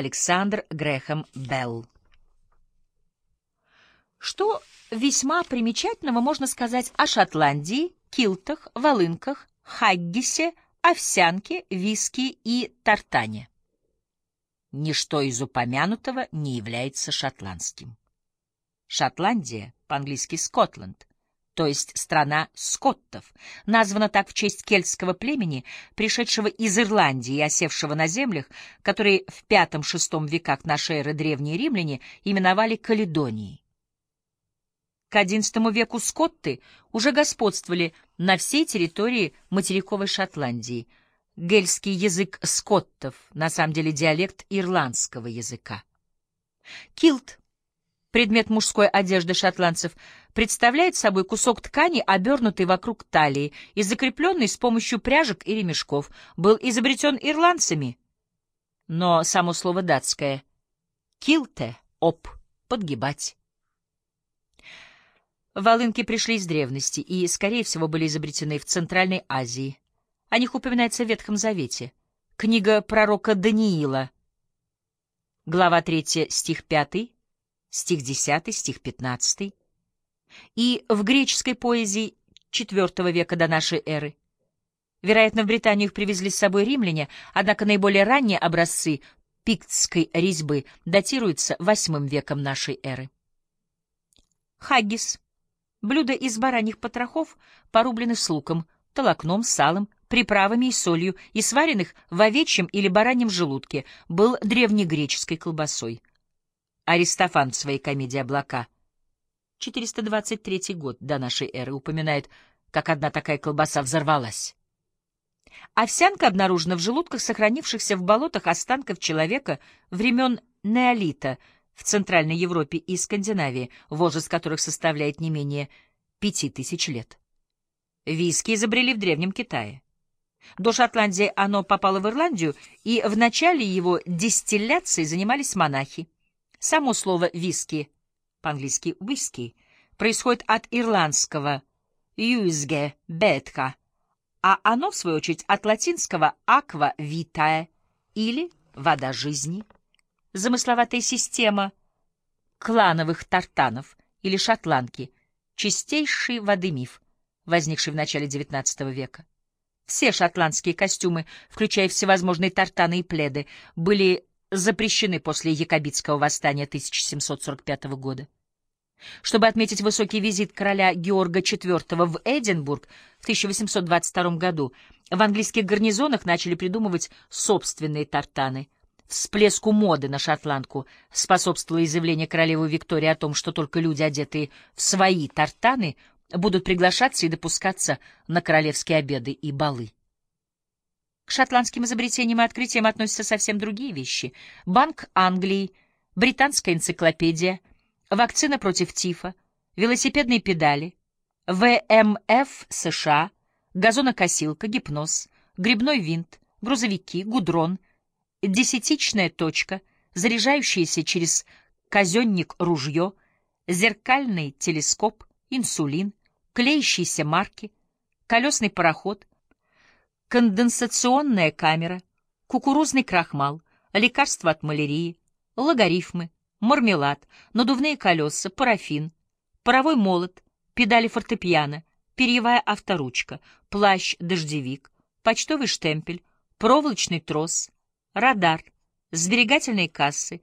Александр Грэхэм Белл. Что весьма примечательного можно сказать о Шотландии, килтах, волынках, хаггисе, овсянке, виски и тартане? Ничто из упомянутого не является шотландским. Шотландия, по-английски Скотланд, то есть страна скоттов, названа так в честь кельтского племени, пришедшего из Ирландии и осевшего на землях, которые в V-VI веках нашей эры древние римляне именовали Каледонией. К XI веку скотты уже господствовали на всей территории материковой Шотландии. Гельский язык скоттов, на самом деле диалект ирландского языка. Килт Предмет мужской одежды шотландцев представляет собой кусок ткани, обернутый вокруг талии и закрепленный с помощью пряжек и ремешков. Был изобретен ирландцами, но само слово датское «килте» — «оп» — «подгибать». Волынки пришли из древности и, скорее всего, были изобретены в Центральной Азии. О них упоминается в Ветхом Завете. Книга пророка Даниила, глава 3, стих 5, стих 10, стих 15, и в греческой поэзии IV века до нашей эры. Вероятно, в Британию их привезли с собой римляне, однако наиболее ранние образцы пиктской резьбы датируются VIII веком нашей эры. Хаггис — блюдо из бараньих потрохов, порубленных с луком, толокном, салом, приправами и солью и сваренных в овечьем или бараньем желудке, был древнегреческой колбасой. Аристофан в своей комедии «Облака» 423 год до нашей эры упоминает, как одна такая колбаса взорвалась. Овсянка обнаружена в желудках сохранившихся в болотах останков человека времен неолита в Центральной Европе и Скандинавии, возраст которых составляет не менее пяти тысяч лет. Виски изобрели в Древнем Китае. До Шотландии оно попало в Ирландию, и в начале его дистилляции занимались монахи. Само слово «виски», по-английски «whisky», происходит от ирландского «юзге бетка», а оно, в свою очередь, от латинского «aqua vitae» или «вода жизни». Замысловатая система клановых тартанов или шотландки, чистейший воды миф, возникший в начале XIX века. Все шотландские костюмы, включая всевозможные тартаны и пледы, были запрещены после Якобитского восстания 1745 года. Чтобы отметить высокий визит короля Георга IV в Эдинбург в 1822 году, в английских гарнизонах начали придумывать собственные тартаны. Всплеску моды на шотландку способствовало изъявление королевы Виктории о том, что только люди, одетые в свои тартаны, будут приглашаться и допускаться на королевские обеды и балы. К шотландским изобретениям и открытиям относятся совсем другие вещи. Банк Англии, британская энциклопедия, вакцина против тифа, велосипедные педали, ВМФ США, газонокосилка, гипноз, грибной винт, грузовики, гудрон, десятичная точка, заряжающаяся через казенник ружье, зеркальный телескоп, инсулин, клеящиеся марки, колесный пароход — конденсационная камера, кукурузный крахмал, лекарства от малярии, логарифмы, мармелад, надувные колеса, парафин, паровой молот, педали фортепиано, перьевая авторучка, плащ-дождевик, почтовый штемпель, проволочный трос, радар, сберегательные кассы,